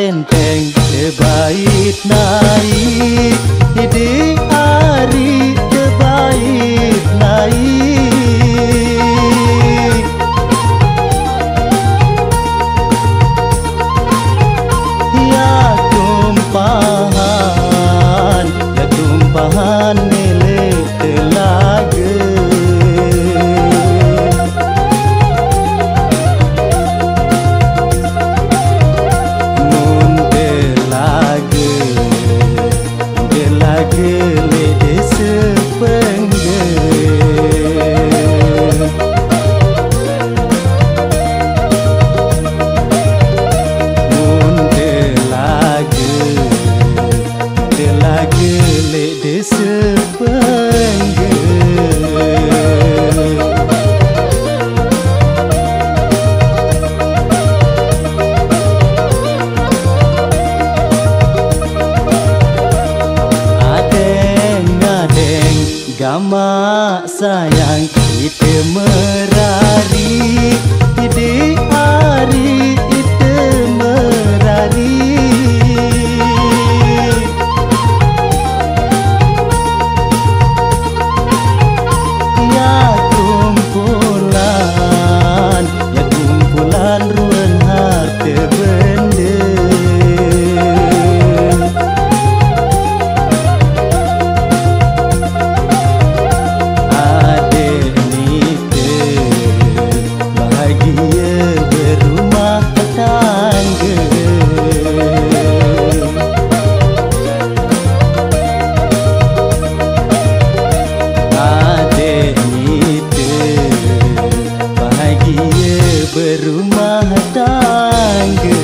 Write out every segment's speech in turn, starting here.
lên thèn để bài đi, đi. Sayang kita merari Di hari berumah tangga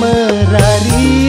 merari.